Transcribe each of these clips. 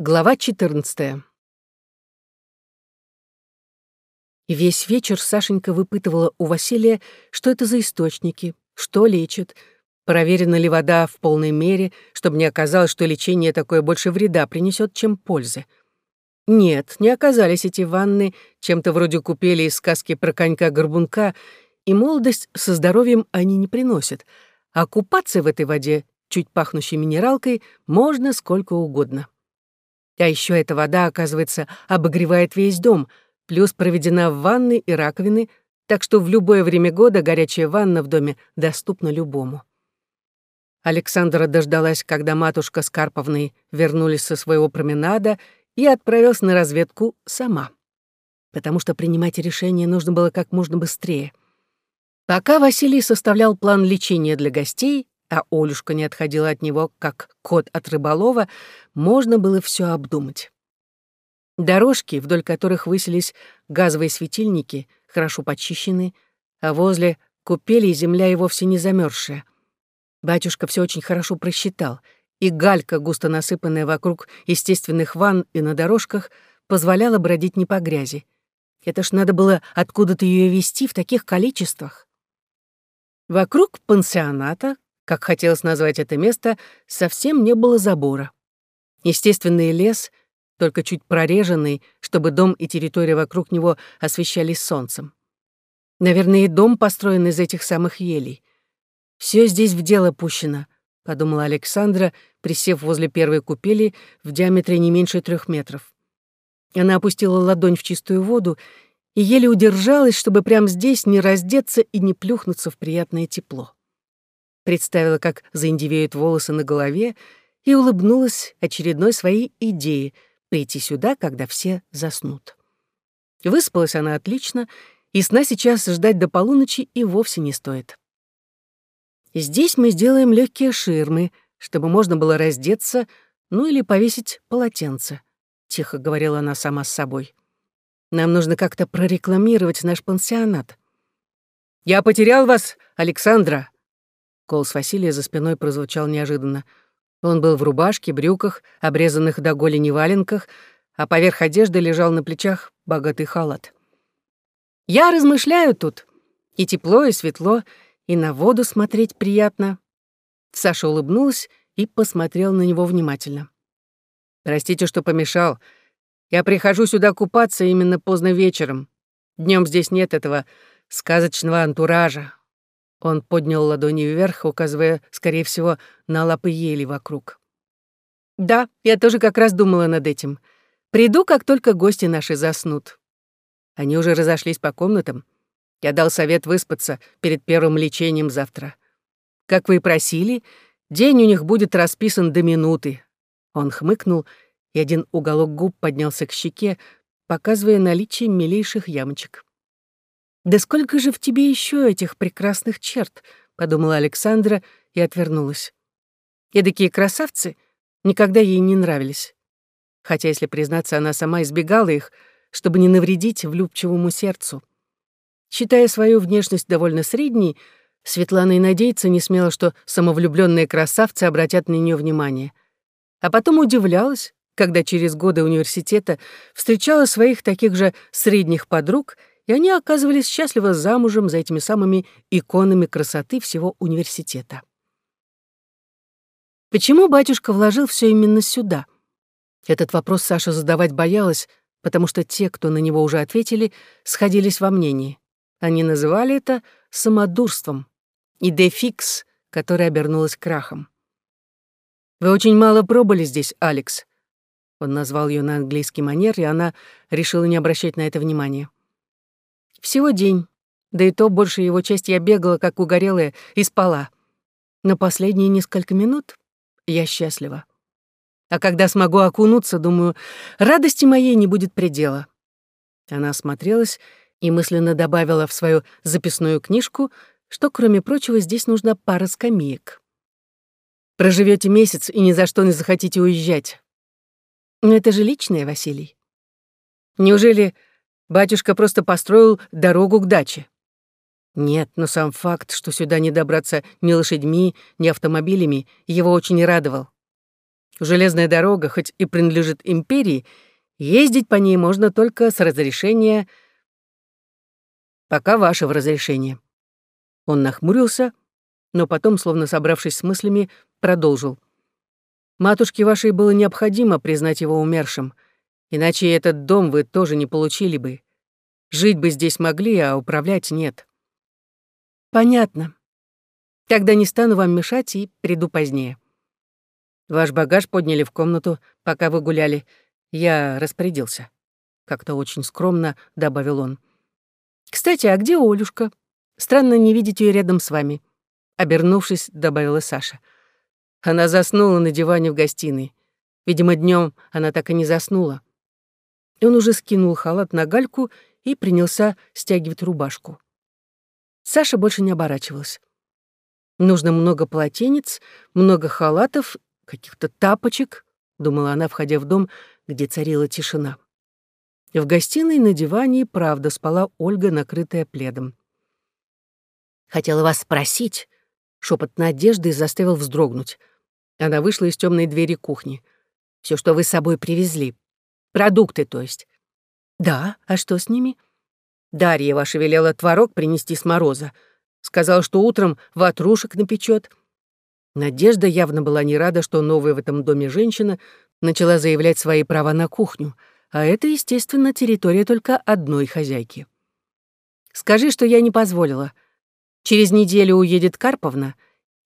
Глава 14. И весь вечер Сашенька выпытывала у Василия, что это за источники, что лечит, проверена ли вода в полной мере, чтобы не оказалось, что лечение такое больше вреда принесет, чем пользы. Нет, не оказались эти ванны чем-то вроде купели из сказки про конька-горбунка, и молодость со здоровьем они не приносят, а купаться в этой воде, чуть пахнущей минералкой, можно сколько угодно. А еще эта вода, оказывается, обогревает весь дом, плюс проведена в ванны и раковины, так что в любое время года горячая ванна в доме доступна любому. Александра дождалась, когда матушка с Карповной вернулись со своего променада и отправилась на разведку сама. Потому что принимать решение нужно было как можно быстрее. Пока Василий составлял план лечения для гостей, а Олюшка не отходила от него, как кот от рыболова, можно было все обдумать. Дорожки, вдоль которых высились газовые светильники, хорошо почищены, а возле купели земля и вовсе не замерзшая. Батюшка все очень хорошо просчитал, и галька, густо насыпанная вокруг естественных ванн и на дорожках, позволяла бродить не по грязи. Это ж надо было откуда-то ее вести в таких количествах. Вокруг пансионата, как хотелось назвать это место, совсем не было забора. Естественный лес, только чуть прореженный, чтобы дом и территория вокруг него освещались солнцем. Наверное, и дом построен из этих самых елей. Все здесь в дело пущено, подумала Александра, присев возле первой купели в диаметре не меньше трех метров. Она опустила ладонь в чистую воду и еле удержалась, чтобы прямо здесь не раздеться и не плюхнуться в приятное тепло представила, как заиндивеют волосы на голове, и улыбнулась очередной своей идее — прийти сюда, когда все заснут. Выспалась она отлично, и сна сейчас ждать до полуночи и вовсе не стоит. Здесь мы сделаем легкие ширмы, чтобы можно было раздеться, ну или повесить полотенце, — тихо говорила она сама с собой. Нам нужно как-то прорекламировать наш пансионат. «Я потерял вас, Александра!» Голос Василия за спиной прозвучал неожиданно. Он был в рубашке, брюках, обрезанных до голени валенках, а поверх одежды лежал на плечах богатый халат. «Я размышляю тут. И тепло, и светло, и на воду смотреть приятно». Саша улыбнулась и посмотрел на него внимательно. «Простите, что помешал. Я прихожу сюда купаться именно поздно вечером. Днем здесь нет этого сказочного антуража, он поднял ладони вверх, указывая, скорее всего, на лапы ели вокруг. «Да, я тоже как раз думала над этим. Приду, как только гости наши заснут». Они уже разошлись по комнатам. Я дал совет выспаться перед первым лечением завтра. Как вы и просили, день у них будет расписан до минуты. Он хмыкнул, и один уголок губ поднялся к щеке, показывая наличие милейших ямочек. «Да сколько же в тебе еще этих прекрасных черт?» — подумала Александра и отвернулась. Эдакие красавцы никогда ей не нравились. Хотя, если признаться, она сама избегала их, чтобы не навредить влюбчивому сердцу. Считая свою внешность довольно средней, Светлана и надеяться не смела, что самовлюбленные красавцы обратят на нее внимание. А потом удивлялась, когда через годы университета встречала своих таких же средних подруг и они оказывались счастливо замужем за этими самыми иконами красоты всего университета. Почему батюшка вложил все именно сюда? Этот вопрос Саша задавать боялась, потому что те, кто на него уже ответили, сходились во мнении. Они называли это самодурством, идефикс, которая обернулась крахом. «Вы очень мало пробыли здесь, Алекс». Он назвал ее на английский манер, и она решила не обращать на это внимания. Всего день. Да и то больше его часть я бегала, как угорелая, и спала. Но последние несколько минут я счастлива. А когда смогу окунуться, думаю, радости моей не будет предела. Она осмотрелась и мысленно добавила в свою записную книжку, что, кроме прочего, здесь нужна пара скамеек. Проживете месяц и ни за что не захотите уезжать. Но это же личное, Василий. Неужели Батюшка просто построил дорогу к даче. Нет, но сам факт, что сюда не добраться ни лошадьми, ни автомобилями, его очень радовал. Железная дорога, хоть и принадлежит империи, ездить по ней можно только с разрешения... Пока вашего разрешения. Он нахмурился, но потом, словно собравшись с мыслями, продолжил. Матушке вашей было необходимо признать его умершим, иначе этот дом вы тоже не получили бы. Жить бы здесь могли, а управлять нет. Понятно. Тогда не стану вам мешать и приду позднее. Ваш багаж подняли в комнату, пока вы гуляли. Я распорядился. Как-то очень скромно добавил он. Кстати, а где Олюшка? Странно не видеть ее рядом с вами. Обернувшись, добавила Саша. Она заснула на диване в гостиной. Видимо, днем она так и не заснула. Он уже скинул халат на гальку и принялся стягивать рубашку. Саша больше не оборачивалась. Нужно много полотенец, много халатов, каких-то тапочек, думала она, входя в дом, где царила тишина. В гостиной на диване правда спала Ольга, накрытая пледом. «Хотела вас спросить», — шепот надежды заставил вздрогнуть. Она вышла из темной двери кухни. Все, что вы с собой привезли. Продукты, то есть. «Да, а что с ними?» «Дарья ваша велела творог принести с мороза. Сказал, что утром ватрушек напечет. Надежда явно была не рада, что новая в этом доме женщина начала заявлять свои права на кухню, а это, естественно, территория только одной хозяйки. «Скажи, что я не позволила. Через неделю уедет Карповна,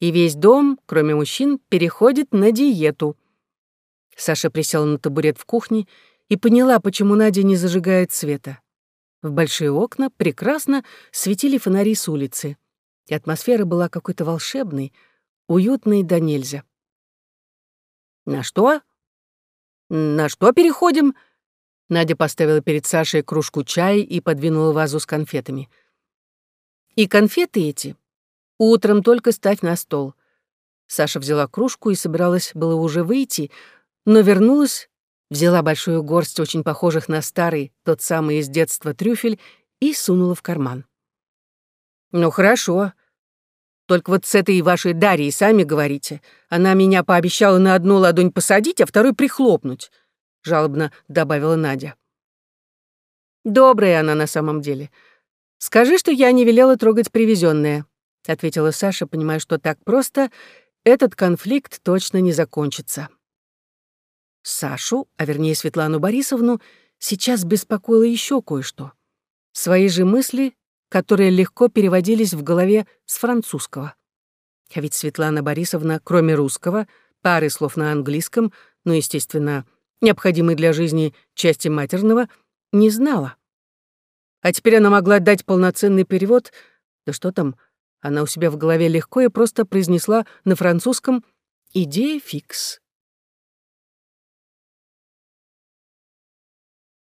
и весь дом, кроме мужчин, переходит на диету». Саша присела на табурет в кухне и поняла, почему Надя не зажигает света. В большие окна прекрасно светили фонари с улицы, и атмосфера была какой-то волшебной, уютной до нельзя. «На что? На что переходим?» Надя поставила перед Сашей кружку чая и подвинула вазу с конфетами. «И конфеты эти утром только ставь на стол». Саша взяла кружку и собиралась было уже выйти, но вернулась взяла большую горсть очень похожих на старый, тот самый из детства трюфель, и сунула в карман. «Ну хорошо. Только вот с этой вашей Дарьей сами говорите. Она меня пообещала на одну ладонь посадить, а второй прихлопнуть», — жалобно добавила Надя. «Добрая она на самом деле. Скажи, что я не велела трогать привезенное», — ответила Саша, понимая, что так просто этот конфликт точно не закончится. Сашу, а вернее Светлану Борисовну, сейчас беспокоило еще кое-что. Свои же мысли, которые легко переводились в голове с французского. А ведь Светлана Борисовна, кроме русского, пары слов на английском, ну, естественно, необходимой для жизни части матерного, не знала. А теперь она могла дать полноценный перевод, да что там, она у себя в голове легко и просто произнесла на французском «идея фикс».